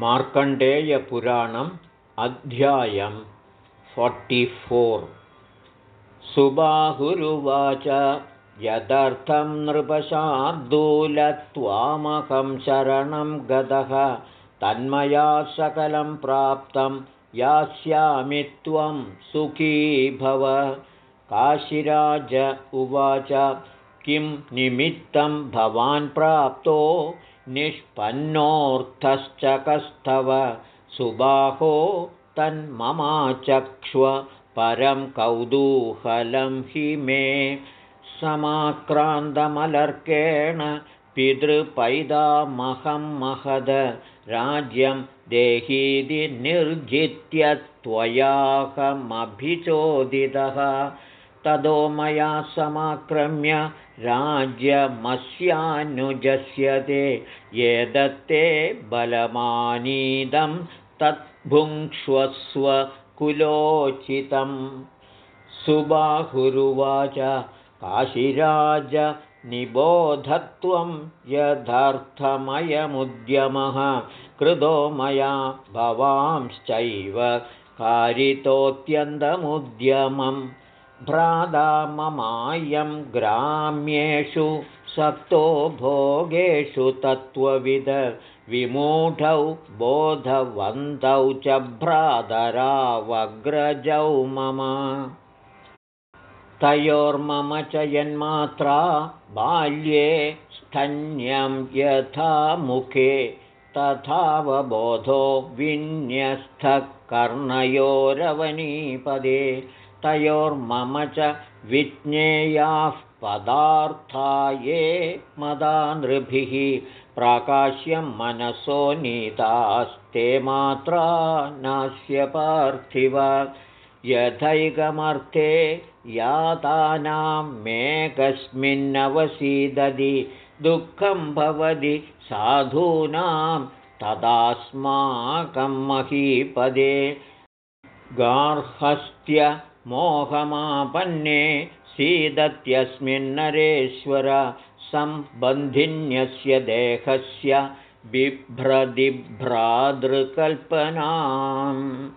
मार्कण्डेयपुराणम् अध्यायं फोर्टिफोर् सुबाहुरुवाच यदर्थं नृपशार्दूलत्वामहं शरणं गतः तन्मया सकलं प्राप्तं यास्यामि त्वं सुखी भव। काशिराज उवाच किं निमित्तं भवान् प्राप्तो निष्पन्नोऽर्थश्च कस्तव सुबाहो तन्ममाचक्ष्व परं कौतूहलं हि मे। समाक्रान्तमलर्केण पितृपैदामहं महद। राज्यं देहीति निर्जित्य त्वयाहमभिचोदितः ततो मया समाक्रम्य राज्यमस्यानुजस्य ते। ये दत्ते बलमानीदं तद्भुङ्क्ष्वस्व कुलोचितं सुबाहुरुवाच काशिराज निबोधत्वं यथार्थमयमुद्यमः। कृतो मया भवांश्चैव कारितोऽत्यन्तमुद्यमं भ्राता ममायं ग्राम्येषु सक्तो भोगेषु तत्त्वविद विमूढौ बोधवन्तौ च भ्रातरावग्रजौ मम। तयोर्मम च यन्मात्रा बाल्ये स्थन्यं यथा मुखे तथावबोधो विन्यस्थः कर्णयोरवनीपदे तयोर्मम च विज्ञेयाः पदार्था ये मदा नृभिः प्राकाश्यं मनसो नीतास्ते मात्रा नास्य पार्थिव। यथैकमर्थे यातानां मेकस्मिन्नवसीदति दुःखं भवति साधूनां तदास्माकं महीपदे गार्हस्थ्यमोहमापन्ने सीदत्यस्मिन्नरेश्वर सम्बन्धिन्यस्य देहस्य बिभ्रदिभ्रातृकल्पनाम्।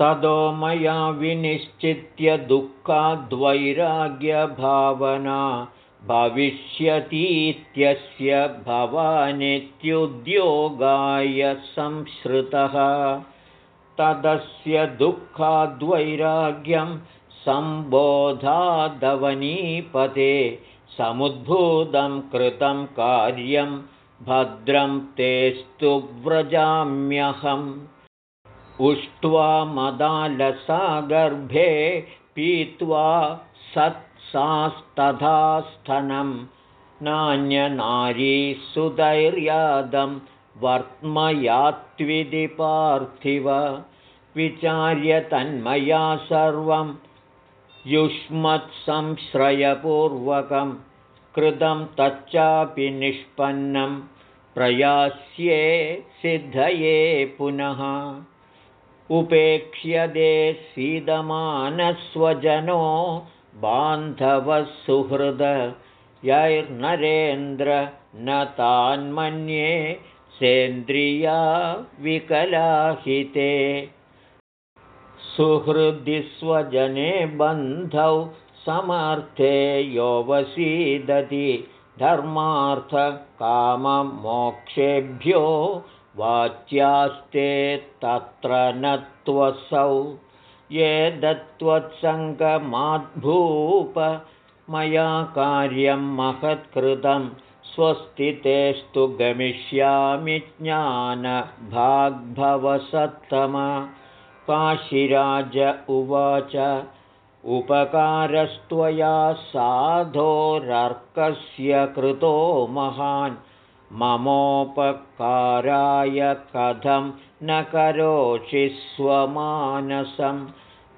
ततो मया विनिश्चित्य दुःखाद्वैराग्यभावना भविष्यतीत्यस्य भवानित्युद्योगाय संश्रुतः तदस्य दुःखाद्वैराग्यं सम्बोधादवनीपते समुद्भूतं कृतं कार्यं भद्रं तेस्तु व्रजाम्यहम्। उष्ट्वा मदालसागर्भे पीत्वा सत्सास्तथास्थनं नान्यनारीसुधैर्यादं वर्त्मयात्विधि पार्थिव विचार्य तन्मया सर्वं युष्मत्संश्रयपूर्वकं कृतं तच्चापि निष्पन्नं प्रयास्ये सिद्धये पुनः। उपेक्ष्यदे सीदमानस्वजनो बान्धवः सुहृद यैर्नरेन्द्र न तान्मन्ये सेन्द्रिया विकलाहिते सुहृदि स्वजने बन्धौ समर्थे योऽवसीदति धर्मार्थकाममोक्षेभ्यो वाच्यास्ते तत्र न त्वसौ। ये दत्त्वत्सङ्गमाद्भूप मया कार्यं महत्कृतं स्वस्तितेस्तु गमिष्यामि ज्ञानभाग्भवसत्तम। काशिराज उवाच उपकारस्त्वया साधोरर्कस्य कृतो महान्। ममोपकाराय कथं न करोषि स्वमानसं।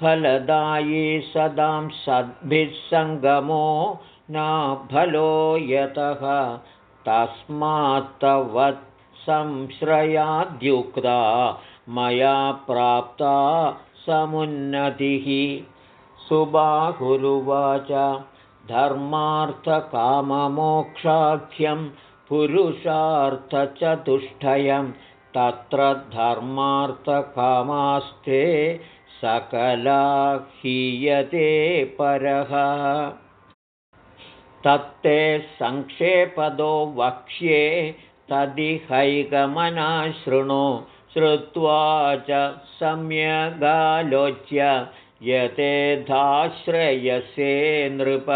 फलदायी सदां सद्भिः सङ्गमो न यतः तस्मात्तवत् संश्रयाद्युक्ता मया प्राप्ता समुन्नतिः। सुबाहुरुवाच धर्मार्थकाममोक्षाख्यं पुरुषार्थचतुष्टयं तत्र धर्मार्थकामास्ते सकला हीयते परः तत्ते सङ्क्षेपदो वक्ष्ये तदिहैकमनाशृणु श्रुत्वा च सम्यगालोच्य यतेधाश्रयसे नृप।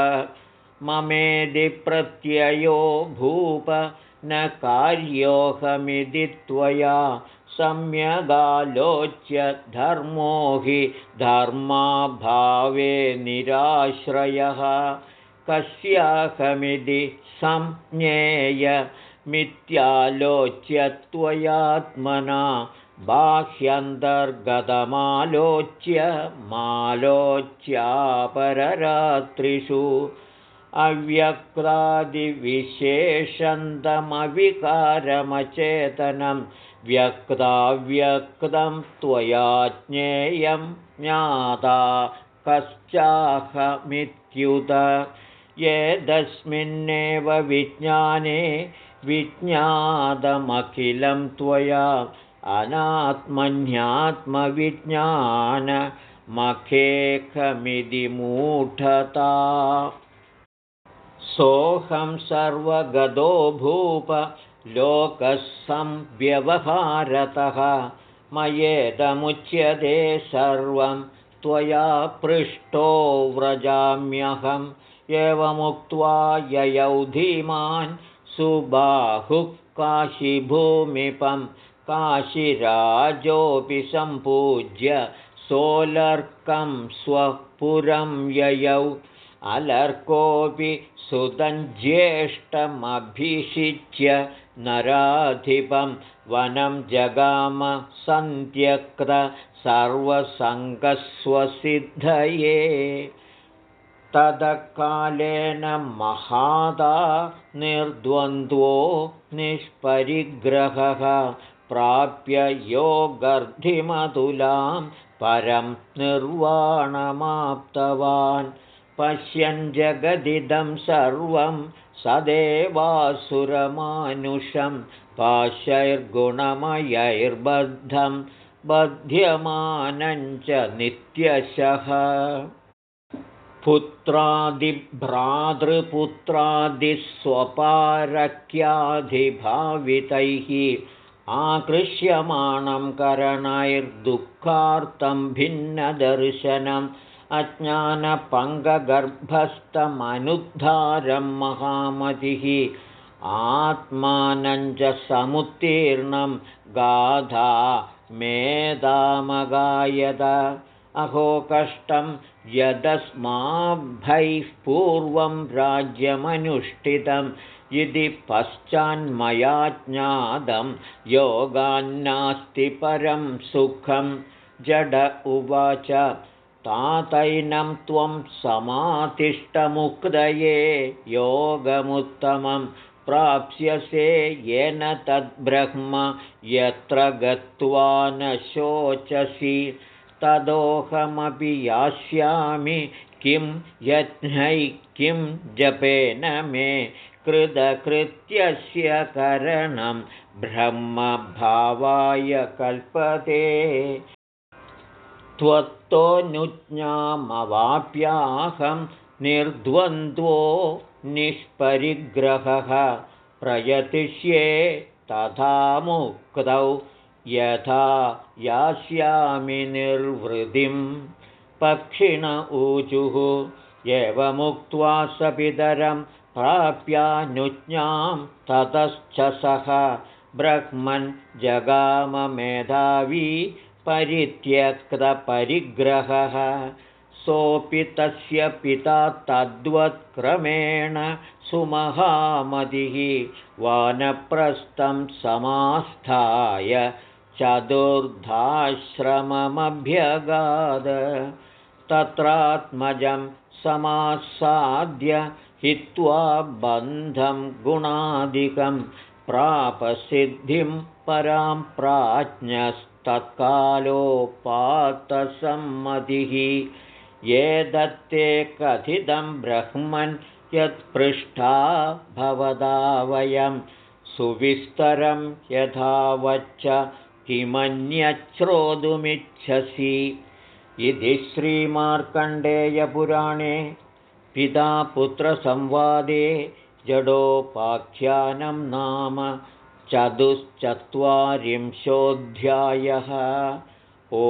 ममेदि प्रत्ययो भूप न कार्योऽहमिति त्वया सम्यगालोच्य धर्मो हि धर्माभावे निराश्रयः कस्याहमिति संज्ञेयमित्यालोच्य त्वयात्मना बाह्यन्तर्गतमालोच्य मालोच्यापररात्रिषु अव्यक्तादिविशेषन्तमविकारमचेतनं व्यक्ताव्यक्तं त्वया ज्ञेयं ज्ञाता कश्चाहमित्युत येदस्मिन्नेव विज्ञाने विज्ञातमखिलं त्वया अनात्मन्यात्मविज्ञानमखेखमिति मूढता सोऽहं सर्वगतो भूप लोकः संव्यवहारतः मयेदमुच्यते सर्वं त्वया पृष्टो व्रजाम्यहम् एवमुक्त्वा ययौ धीमान् सुबाहुः काशीभूमिपं काशिराजोऽपि सम्पूज्य सोलर्कं स्वपुरं ययौ। अलर्कोऽपि सुतञ्ज्येष्ठमभिषिच्य नराधिपं वनं जगाम सन्त्यक्त सर्वसङ्गस्वसिद्धये तदकालेन महादा निर्द्वन्द्वो निष्परिग्रहः प्राप्य योगर्धिमतुलां परं निर्वाणमाप्तवान्। पश्यन् जगदिदं सर्वं सदेवासुरमानुषं पाशैर्गुणमयैर्बद्धं बध्यमानञ्च नित्यशः पुत्रादिभ्रातृपुत्रादिस्वपारक्याधिभावितैः आकृष्यमाणं करणैर्दुःखार्तं भिन्नदर्शनम् अज्ञानपङ्गगर्भस्थमनुद्धारं महामतिः आत्मानञ्च समुत्तीर्णं गाधा मेदामगायत अहो कष्टं यदस्माभैः पूर्वं राज्यमनुष्ठितं। यदि पश्चान्मया ज्ञातं योगान्नास्ति परं सुखं। जड उवाच तातैनं त्वं समातिष्ठमुक्तये योगमुत्तमं प्राप्स्यसे येन तद्ब्रह्म यत्र गत्वा न शोचसि तदोहमपि यास्यामि। किं यज्ञै किं जपेन मे? कृतकृत्यस्य करणं ब्रह्मभावाय कल्पते। त्वत्तोऽनुज्ञामवाप्याहं निर्द्वन्द्वो निष्परिग्रहः प्रयतिष्ये तथा मुक्तौ यथा यास्यामि निर्वृतिं पक्षिण ऊचुः एवमुक्त्वा स पितरं प्राप्यानुज्ञां ततश्च सः ब्रह्मन् जगाममेधावी परित्यक्तपरिग्रहः। सोऽपि तस्य पिता तद्वत्क्रमेण सुमहामतिः वानप्रस्थं समास्थाय चतुर्धाश्रममभ्यगाद तत्रात्मजं समासाद्य हित्वा बन्धं गुणादिकं प्रापसिद्धिं परां प्राज्ञस्तत्कालोपातसम्मतिः ये दत्ते कथितं ब्रह्मन् यत्पृष्ठा भवदा वयं सुविस्तरं यथावच्च किमन्यच्छ्रोतुमिच्छसि। इति श्रीमार्कण्डेयपुराणे पिता पुत्रसंवादे जडोपाख्यानं नाम चतुश्चत्वारिंशोऽध्यायः। ओ